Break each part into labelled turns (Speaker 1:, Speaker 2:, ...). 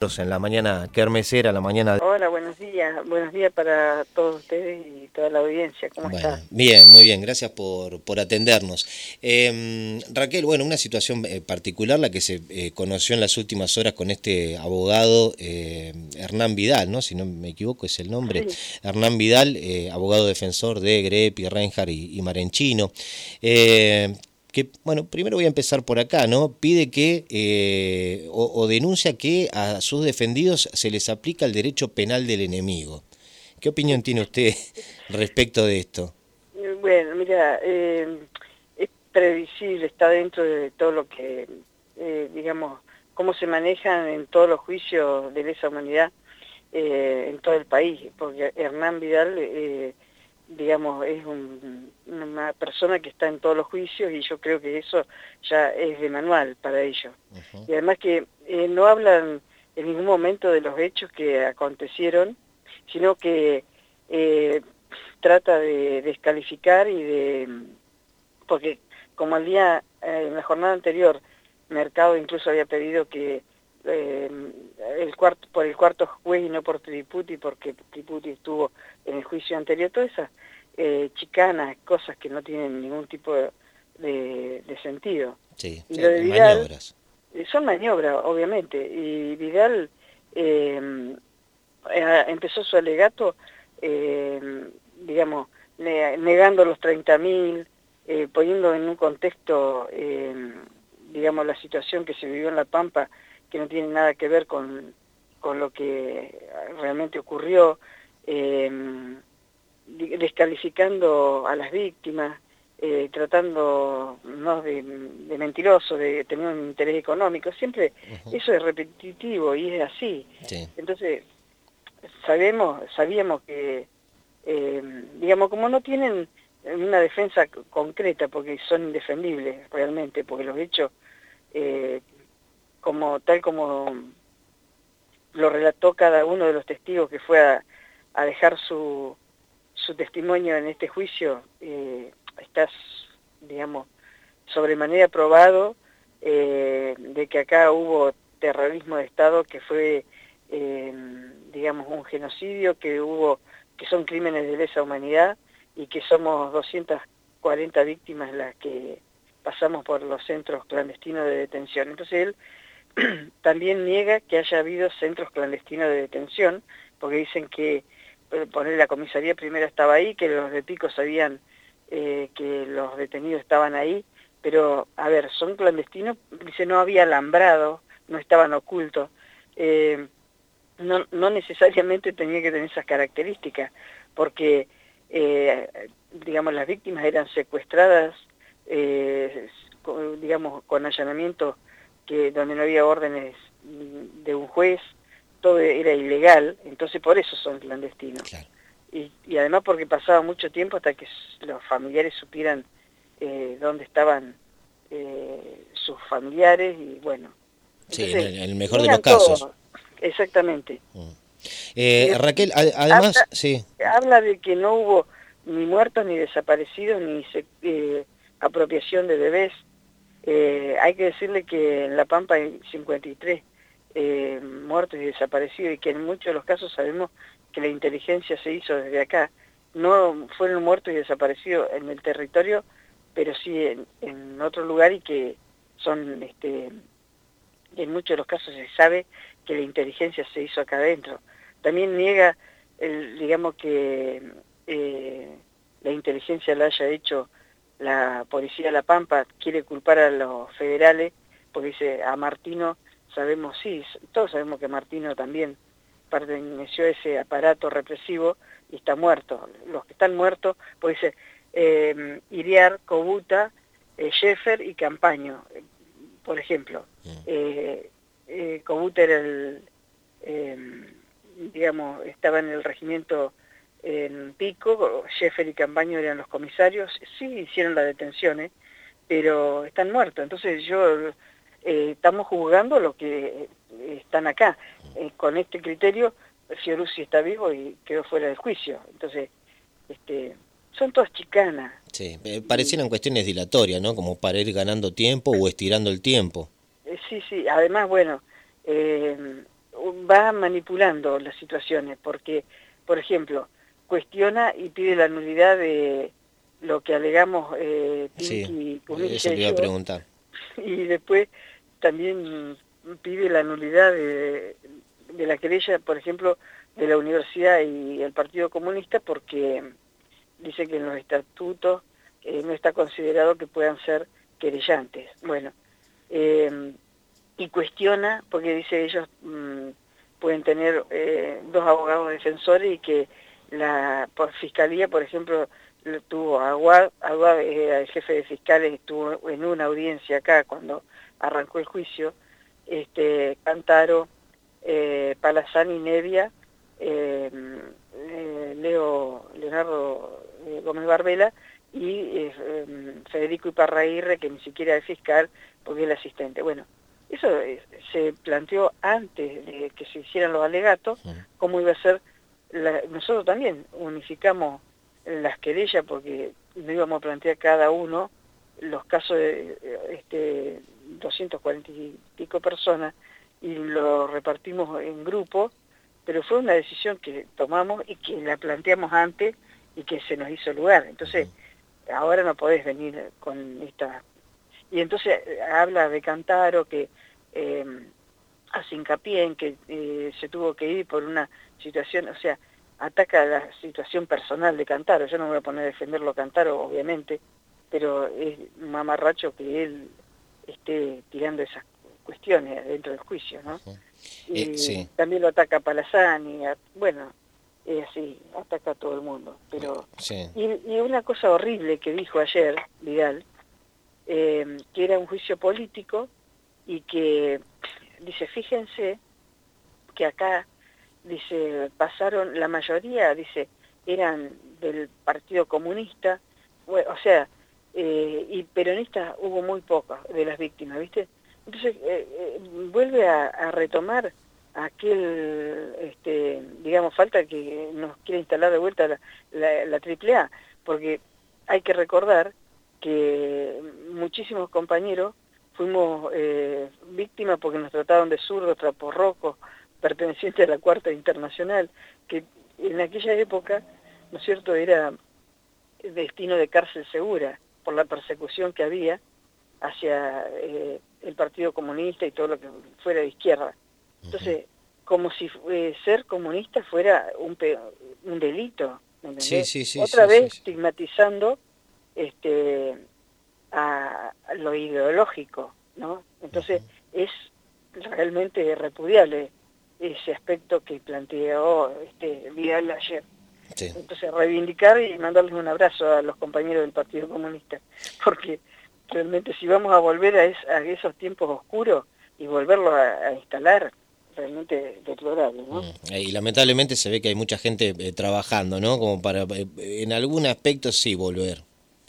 Speaker 1: en la mañana kermesera, la mañana...
Speaker 2: Hola, buenos días. Buenos días para todos ustedes y toda la audiencia. ¿Cómo está?
Speaker 1: Bien, muy bien. Gracias por, por atendernos. Em, Raquel, bueno, una situación eh, particular la que se eh, conoció en las últimas horas con este abogado eh, Hernán Vidal, ¿no? Si no me equivoco es el nombre. Hernán Vidal, abogado defensor de Grepi, Reinhardt y, y Marenchino que, bueno, primero voy a empezar por acá, ¿no? Pide que, eh, o, denuncia que a sus defendidos se les aplica el derecho penal del enemigo. ¿Qué opinión tiene usted respecto de esto?
Speaker 2: Bueno, mira, eh, es previsible, está dentro de todo lo que, eh, digamos, cómo se manejan en todos los juicios de lesa humanidad en todo el país, porque Hernán Vidal digamos, es una persona que está en todos los juicios y yo creo que eso ya es de manual para ellos. Y además que eh, no hablan en ningún momento de los hechos que acontecieron, sino que eh, trata de descalificar y de... porque como al día, eh, en la jornada anterior, Mercado incluso había pedido que el cuarto, por el cuarto juez y no por Triputi, porque Triputi estuvo en el juicio anterior, todas esas eh, chicanas, cosas que no tienen ningún tipo de, sentido.
Speaker 1: Sí, y maniobras.
Speaker 2: Eh, son maniobras, obviamente, y Vidal eh, eh, empezó su alegato, digamos, negando los 30.000, poniendo en un contexto, digamos, la situación que se vivió en La Pampa, que no tiene nada que ver con, con lo que realmente ocurrió, eh, descalificando a las víctimas, eh, tratando ¿no? de, mentiroso, de tener un interés económico, siempre eso es repetitivo y es así. Entonces, sabemos, sabíamos que, eh, digamos, como no tienen una defensa concreta, porque son indefendibles realmente, porque los hechos, eh, como tal como lo relató cada uno de los testigos que fue a, dejar su, su testimonio en este juicio, eh, está, digamos, sobremanera probado eh, de que acá hubo terrorismo de Estado que fue, eh, digamos, un genocidio, que hubo, que son crímenes de lesa humanidad y que somos 240 víctimas las que pasamos por los centros clandestinos de detención. Entonces él también niega que haya habido centros clandestinos de detención, porque dicen que eh, poner la comisaría primero estaba ahí, que los de Pico sabían eh, que los detenidos estaban ahí, pero, a ver, son clandestinos, dice, no había alambrado, no estaban ocultos, eh, no, no, necesariamente tenía que tener esas características, porque, digamos, las víctimas eran secuestradas, digamos, con allanamiento que donde no había órdenes de un juez, todo era ilegal, entonces por eso son clandestinos. Y, además porque pasaba mucho tiempo hasta que los familiares supieran eh, dónde estaban eh, sus familiares y bueno.
Speaker 1: Sí, en, el, mejor de los casos.
Speaker 2: Exactamente. Mm.
Speaker 1: Eh, Raquel, además,
Speaker 2: habla,
Speaker 1: sí.
Speaker 2: Habla de que no hubo ni muertos, ni desaparecidos, ni apropiación de bebés. Hay que decirle que en La Pampa hay 53 eh, muertos y desaparecidos y que en muchos de los casos sabemos que la inteligencia se hizo desde acá. No fueron muertos y desaparecidos en el territorio, pero sí en, otro lugar y que son, este, en muchos de los casos se sabe que la inteligencia se hizo acá adentro. También niega, el, digamos que eh, la inteligencia la haya hecho la policía de La Pampa, quiere culpar a los federales, porque dice a Martino sabemos, sí, todos sabemos que Martino también perteneció a ese aparato represivo y está muerto. Los que están muertos, pues dice, eh, Iriar, Cobuta, eh, y Campaño, por ejemplo. Mm. Eh, eh, Cobuta era el, em, digamos, estaba en el regimiento en Pico, Sheffer y Campaño eran los comisarios, sí hicieron las detenciones, pero están muertos. Entonces yo eh, estamos juzgando lo que eh, están acá. Eh, con este criterio, Fiorucci está vivo y quedó fuera del juicio. Entonces, este, son todas chicanas.
Speaker 1: Sí, parecieran cuestiones dilatorias, ¿no? Como para ir ganando tiempo o estirando el tiempo.
Speaker 2: sí, sí. Además, bueno, va manipulando las situaciones, porque, por ejemplo, cuestiona y pide la nulidad de lo que alegamos
Speaker 1: eh, Pinky sí, eso iba a preguntar.
Speaker 2: Y después también pide la nulidad de, de la querella, por ejemplo, de la universidad y el Partido Comunista, porque dice que en los estatutos eh, no está considerado que puedan ser querellantes. Bueno, eh, y cuestiona, porque dice ellos mm, pueden tener eh, dos abogados defensores y que la por fiscalía, por ejemplo, tuvo Aguad, Aguad el jefe de fiscales, estuvo en una audiencia acá cuando arrancó el juicio, este Cantaro, eh, Palazán y Nevia, eh, Leo Leonardo Gómez Barbela y em, Federico Iparraírre, que ni siquiera es fiscal, porque es el asistente. Bueno, eso se planteó antes de que se hicieran los alegatos, cómo iba a ser, nosotros también unificamos las querellas porque no íbamos a plantear cada uno los casos de este, 240 y pico personas y lo repartimos en grupos, pero fue una decisión que tomamos y que la planteamos antes y que se nos hizo lugar. Entonces, ahora no podés venir con esta... Y entonces eh, habla de Cantaro que eh, hace hincapié en que eh, se tuvo que ir por una situación, o sea, ataca la situación personal de Cantaro. Yo no me voy a poner a defenderlo a Cantaro, obviamente, pero es mamarracho que él esté tirando esas cuestiones dentro del juicio, ¿no? Y también lo ataca a Palazani, bueno, es así, ataca a todo el mundo. Pero y, una cosa horrible que dijo ayer Vidal, eh, que era un juicio político y que dice, fíjense que acá dice pasaron la mayoría, dice eran del Partido Comunista, o sea, eh, y peronistas hubo muy pocos de las víctimas, ¿viste? Entonces eh, vuelve a retomar aquel, este, digamos, falta que nos quiere instalar de vuelta la, la, AAA, porque hay que recordar que muchísimos compañeros fuimos porque nos trataron de zurdos, traporrocos, pertenecientes a la Cuarta Internacional, que en aquella época, ¿no es cierto?, era destino de cárcel segura por la persecución que había hacia eh, el Partido Comunista y todo lo que fuera de izquierda. Entonces, como si eh, ser comunista fuera un, un delito,
Speaker 1: sí, sí, sí,
Speaker 2: Otra vez estigmatizando este, a, lo ideológico, ¿no? Entonces, es realmente repudiable ese aspecto que planteó este, Vidal ayer. Entonces, reivindicar y mandarles un abrazo a los compañeros del Partido Comunista, porque realmente si vamos a volver a, esos tiempos oscuros y volverlo a instalar, realmente deplorable, ¿no? Mm,
Speaker 1: y lamentablemente se ve que hay mucha gente eh, trabajando, ¿no? Como para, eh, en algún aspecto sí volver.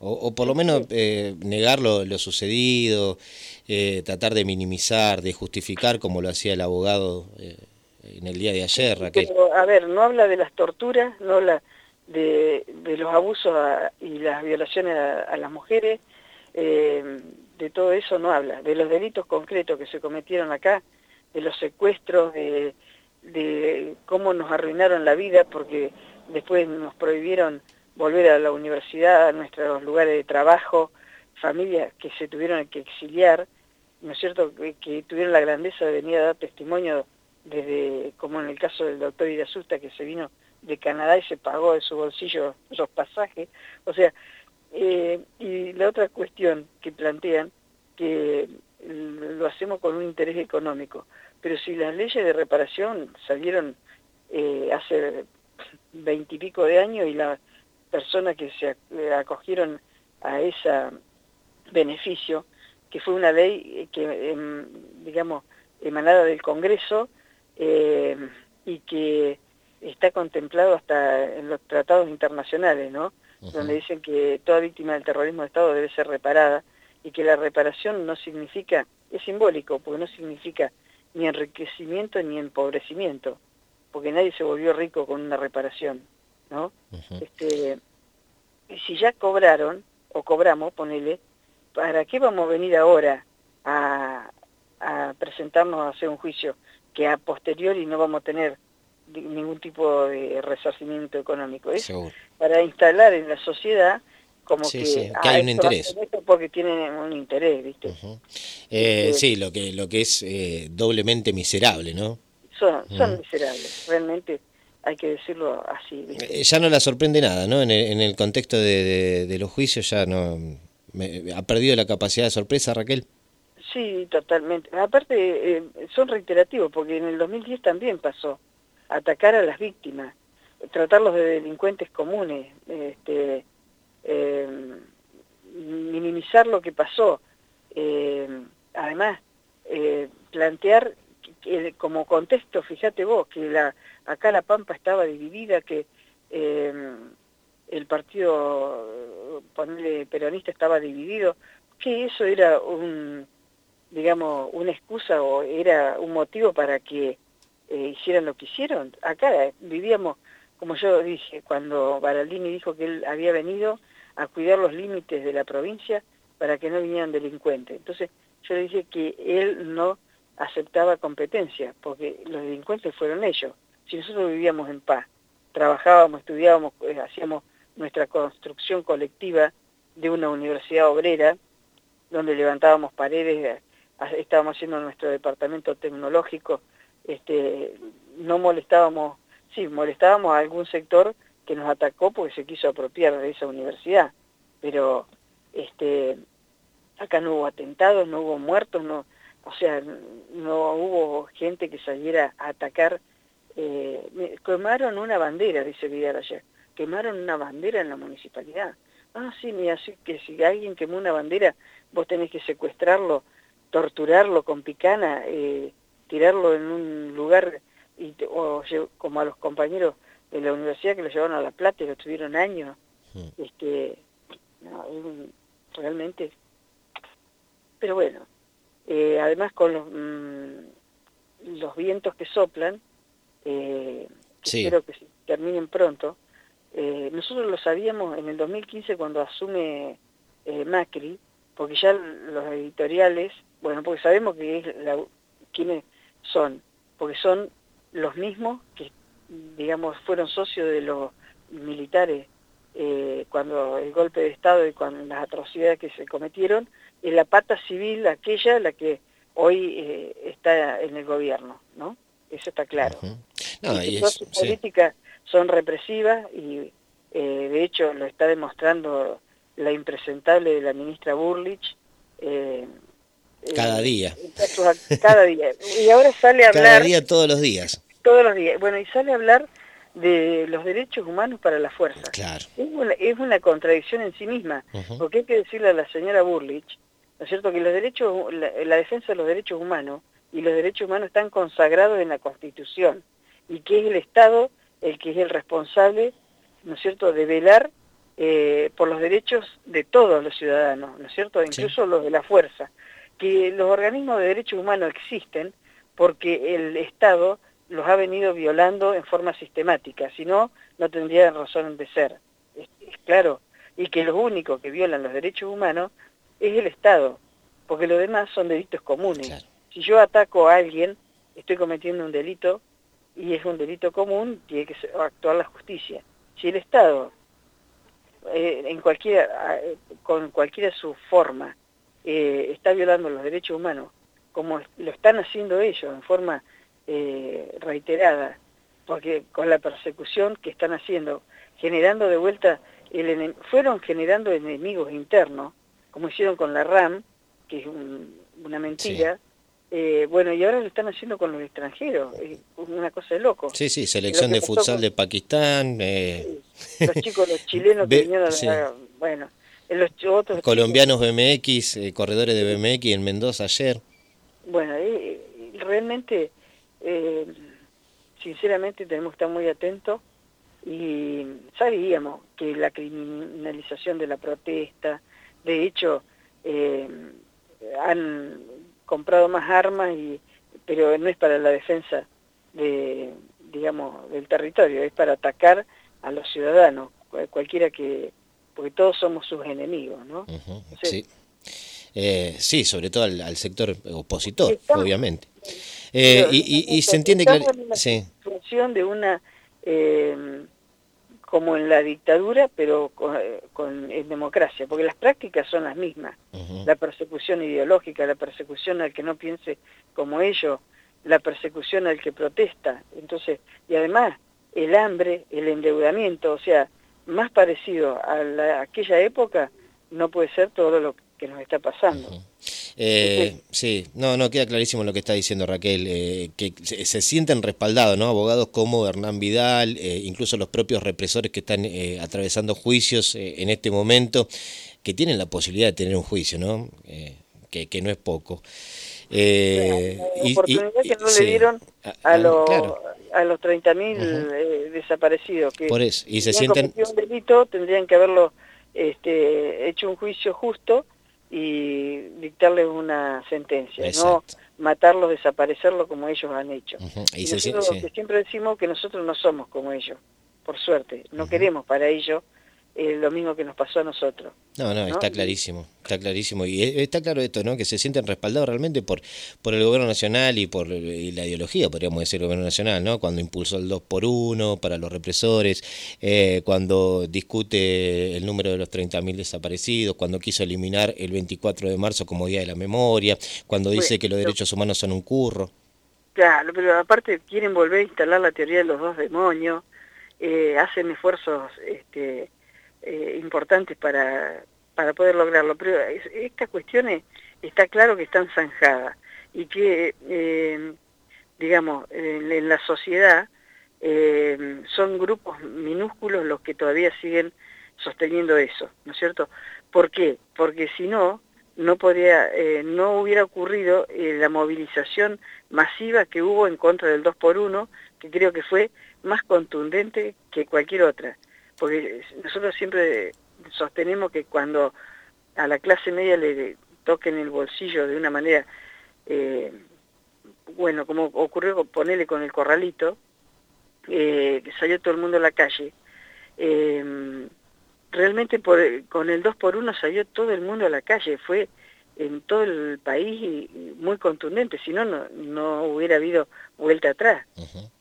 Speaker 1: O, por lo menos eh, negar lo, sucedido, tratar de minimizar, de justificar como lo hacía el abogado en el día de ayer, Raquel.
Speaker 2: a ver, no habla de las torturas, no habla de, los abusos y las violaciones a las mujeres, de todo eso no habla, de los delitos concretos que se cometieron acá, de los secuestros, de, de cómo nos arruinaron la vida porque después nos prohibieron volver a la universidad, a nuestros lugares de trabajo, familias que se tuvieron que exiliar, ¿no es cierto?, que, tuvieron la grandeza de venir a dar testimonio desde, como en el caso del doctor Irasusta, que se vino de Canadá y se pagó de su bolsillo los pasajes. O sea, eh, y la otra cuestión que plantean, que lo hacemos con un interés económico. Pero si las leyes de reparación salieron eh, hace veintipico de años y las personas que se eh, acogieron a ese beneficio, que fue una ley que, em, digamos, emanada del Congreso eh, y que está contemplado hasta en los tratados internacionales, ¿no? Donde dicen que toda víctima del terrorismo de Estado debe ser reparada y que la reparación no significa, es simbólico, porque no significa ni enriquecimiento ni empobrecimiento, porque nadie se volvió rico con una reparación, ¿no? este, si ya cobraron, o cobramos, ponele, ¿para qué vamos a venir ahora a, a presentarnos a hacer un juicio? que a posteriori no vamos a tener ningún tipo de resarcimiento económico. Es para instalar en la sociedad como que,
Speaker 1: hay un interés.
Speaker 2: Porque tienen un interés, ¿viste?
Speaker 1: Eh, sí, lo que, lo que es eh, doblemente miserable, ¿no?
Speaker 2: Son, son miserables, realmente hay que decirlo así.
Speaker 1: Eh, ya no la sorprende nada, ¿no? En el, en el contexto de, de, los juicios ya no... ¿Ha perdido la capacidad de sorpresa, Raquel?
Speaker 2: Sí, totalmente. Aparte, son reiterativos, porque en el 2010 también pasó. Atacar a las víctimas, tratarlos de delincuentes comunes, este, eh, minimizar lo que pasó. Eh, además, eh, plantear como contexto, fíjate vos, que la, acá La Pampa estaba dividida, que el partido peronista estaba dividido, que eso era digamos, una excusa o era un motivo para que hicieran lo que hicieron. Acá vivíamos, como yo dije, cuando Baraldini dijo que él había venido a cuidar los límites de la provincia para que no vinieran delincuentes. Entonces yo le dije que él no aceptaba competencia, porque los delincuentes fueron ellos. Si nosotros vivíamos en paz, trabajábamos, estudiábamos, eh, hacíamos nuestra construcción colectiva de una universidad obrera, donde levantábamos paredes, estábamos haciendo nuestro departamento tecnológico, este, no molestábamos, sí, molestábamos a algún sector que nos atacó porque se quiso apropiar de esa universidad. Pero este, acá no hubo atentados, no hubo muertos, no, o sea, no hubo gente que saliera a atacar. Eh, quemaron una bandera, dice Vidal ayer, quemaron una bandera en la municipalidad. Ah, sí, mira, así que si alguien quemó una bandera, vos tenés que secuestrarlo, torturarlo con picana, eh, tirarlo en un lugar, y, o como a los compañeros de la universidad que lo llevaron a La Plata y lo tuvieron años. Este, realmente. Pero bueno, eh, además con los, mm, los vientos que soplan, eh, espero que terminen pronto, eh, nosotros lo sabíamos en el 2015 cuando asume Macri, porque ya los editoriales, bueno, porque sabemos que es la, quiénes son, porque son los mismos que digamos, fueron socios de los militares eh, cuando el golpe de Estado y con las atrocidades que se cometieron, es la pata civil aquella la que hoy eh, está en el gobierno, ¿no? Eso está claro. Todas sus políticas son represivas y eh, de hecho lo está demostrando la impresentable de la ministra Burlich.
Speaker 1: cada día.
Speaker 2: Cada día. Y ahora sale a hablar...
Speaker 1: Cada día, todos los días
Speaker 2: todos los días. Bueno, y sale a hablar de los derechos humanos para la fuerza.
Speaker 1: Claro.
Speaker 2: Es una, contradicción en sí misma, porque hay que decirle a la señora Burlich, ¿no es cierto?, que los derechos, la, defensa de los derechos humanos y los derechos humanos están consagrados en la Constitución, y que es el Estado el que es el responsable, ¿no es cierto?, de velar eh, por los derechos de todos los ciudadanos, ¿no es cierto?, incluso los de la fuerza. Que los organismos de derechos humanos existen porque el Estado los ha venido violando en forma sistemática, si no, no tendrían razón de ser. Es, claro, y que los únicos que violan los derechos humanos es el Estado, porque lo demás son delitos comunes. Si yo ataco a alguien, estoy cometiendo un delito, y es un delito común, tiene que actuar la justicia. Si el Estado, eh, en cualquiera, con cualquiera su forma, eh, está violando los derechos humanos, como lo están haciendo ellos, en forma eh, reiterada, porque con la persecución que están haciendo, generando de vuelta, el fueron generando enemigos internos, como hicieron con la RAM, que es una mentira, eh, bueno, y ahora lo están haciendo con los extranjeros, es una cosa de loco.
Speaker 1: Sí, sí, selección de futsal de Pakistán. Eh...
Speaker 2: los chicos, los chilenos que vinieron a bueno, los otros
Speaker 1: colombianos BMX, eh, corredores de BMX en Mendoza ayer.
Speaker 2: Bueno, realmente eh, sinceramente tenemos que estar muy atentos y sabíamos que la criminalización de la protesta, de hecho, eh, han comprado más armas, y, pero no es para la defensa de, digamos, del territorio, es para atacar a los ciudadanos, cualquiera que, porque todos somos sus enemigos, ¿no?
Speaker 1: sí. Eh, sí, sobre todo al, sector opositor, obviamente. Eh, y, se entiende
Speaker 2: que... Sí. función de una... Eh, como en la dictadura, pero con, en democracia, porque las prácticas son las mismas. La persecución ideológica, la persecución al que no piense como ellos, la persecución al que protesta. Entonces, y además, el hambre, el endeudamiento, o sea, más parecido a, aquella época, no puede ser todo lo que nos está pasando.
Speaker 1: Eh, sí, no, no, queda clarísimo lo que está diciendo Raquel, eh, que se, sienten respaldados, ¿no? Abogados como Hernán Vidal, eh, incluso los propios represores que están atravesando juicios en este momento, que tienen la posibilidad de tener un juicio, ¿no? Que, que, no es poco.
Speaker 2: la oportunidad que no le dieron a, los, a los 30.000 desaparecidos, que
Speaker 1: Por eso. y se sienten...
Speaker 2: un delito, tendrían que haberlo este, hecho un juicio justo y dictarles una sentencia, no matarlos, desaparecerlos como ellos han hecho. y nosotros siempre decimos que nosotros no somos como ellos, por suerte, no queremos para ellos eh, lo mismo que nos pasó a nosotros.
Speaker 1: No, no, está clarísimo, está clarísimo. Y eh, está claro esto, ¿no? Que se sienten respaldados realmente por, por el gobierno nacional y por la ideología, podríamos decir, el gobierno nacional, ¿no? Cuando impulsó el 2 por 1 para los represores, eh, cuando discute el número de los 30.000 desaparecidos, cuando quiso eliminar el 24 de marzo como Día de la Memoria, cuando dice que los derechos humanos son un curro.
Speaker 2: Claro, pero aparte quieren volver a instalar la teoría de los dos demonios, hacen esfuerzos... este eh, importantes para, para poder lograrlo. Pero estas cuestiones está claro que están zanjadas y que, eh, digamos, en, la sociedad eh, son grupos minúsculos los que todavía siguen sosteniendo eso, ¿no es cierto? ¿Por qué? Porque si no, no, podría, no hubiera ocurrido la movilización masiva que hubo en contra del 2 por 1 que creo que fue más contundente que cualquier otra porque nosotros siempre sostenemos que cuando a la clase media le toquen el bolsillo de una manera, eh, bueno, como ocurrió ponerle con el corralito, eh, que salió todo el mundo a la calle, eh, realmente con el 2 por 1 salió todo el mundo a la calle, fue en todo el país muy contundente, si no, no hubiera habido vuelta atrás.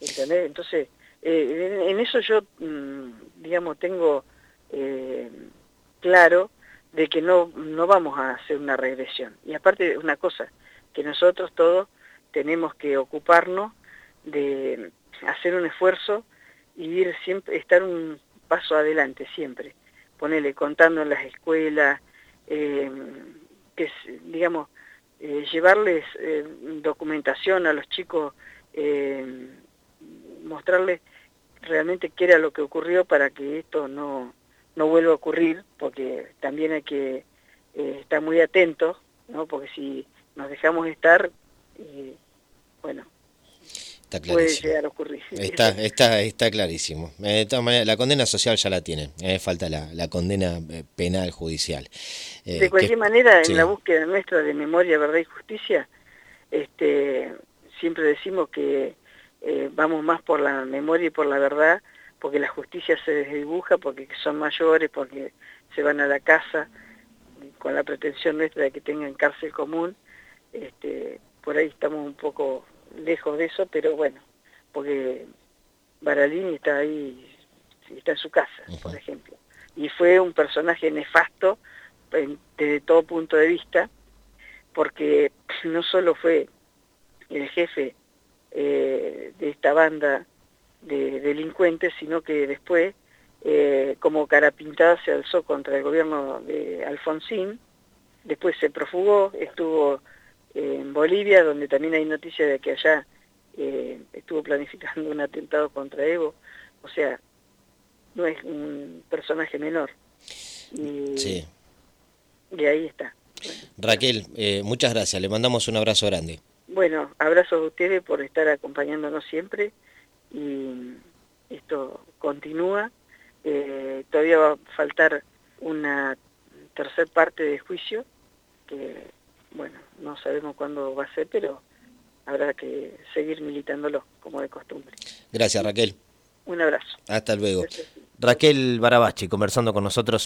Speaker 2: Entonces, eh, en, eso yo, mm, digamos, tengo eh, claro de que no, no vamos a hacer una regresión. Y aparte, una cosa, que nosotros todos tenemos que ocuparnos de hacer un esfuerzo y ir siempre, estar un paso adelante siempre. Ponerle contando en las escuelas, eh, que digamos, llevarles documentación a los chicos, mostrarles realmente qué era lo que ocurrió para que esto no, no vuelva a ocurrir, porque también hay que eh, estar muy atentos, ¿no? porque si nos dejamos estar, eh, bueno, puede llegar a ocurrir.
Speaker 1: Está, está, está clarísimo. Eh, de todas maneras, la condena social ya la tiene, falta la, la, condena penal judicial.
Speaker 2: de cualquier manera, en la búsqueda nuestra de memoria, verdad y justicia, este, siempre decimos que eh, vamos más por la memoria y por la verdad, porque la justicia se desdibuja, porque son mayores, porque se van a la casa con la pretensión nuestra de que tengan cárcel común. Este, por ahí estamos un poco lejos de eso, pero bueno, porque Baralini está ahí, está en su casa, por ejemplo. Y fue un personaje nefasto desde todo punto de vista, porque no solo fue el jefe eh, de esta banda de delincuentes, sino que después, eh, como cara pintada, se alzó contra el gobierno de Alfonsín, después se profugó, estuvo en Bolivia, donde también hay noticia de que allá eh, estuvo planificando un atentado contra Evo, o sea, no es un personaje menor. Y,
Speaker 1: sí.
Speaker 2: y ahí está.
Speaker 1: Raquel, muchas gracias, le mandamos un abrazo grande.
Speaker 2: Bueno, abrazos a ustedes por estar acompañándonos siempre y esto continúa. Eh, todavía va a faltar una tercer parte de juicio, que bueno, no sabemos cuándo va a ser, pero habrá que seguir militándolo como de costumbre.
Speaker 1: Gracias Raquel.
Speaker 2: Un abrazo.
Speaker 1: Hasta luego. Raquel Barabachi conversando con nosotros.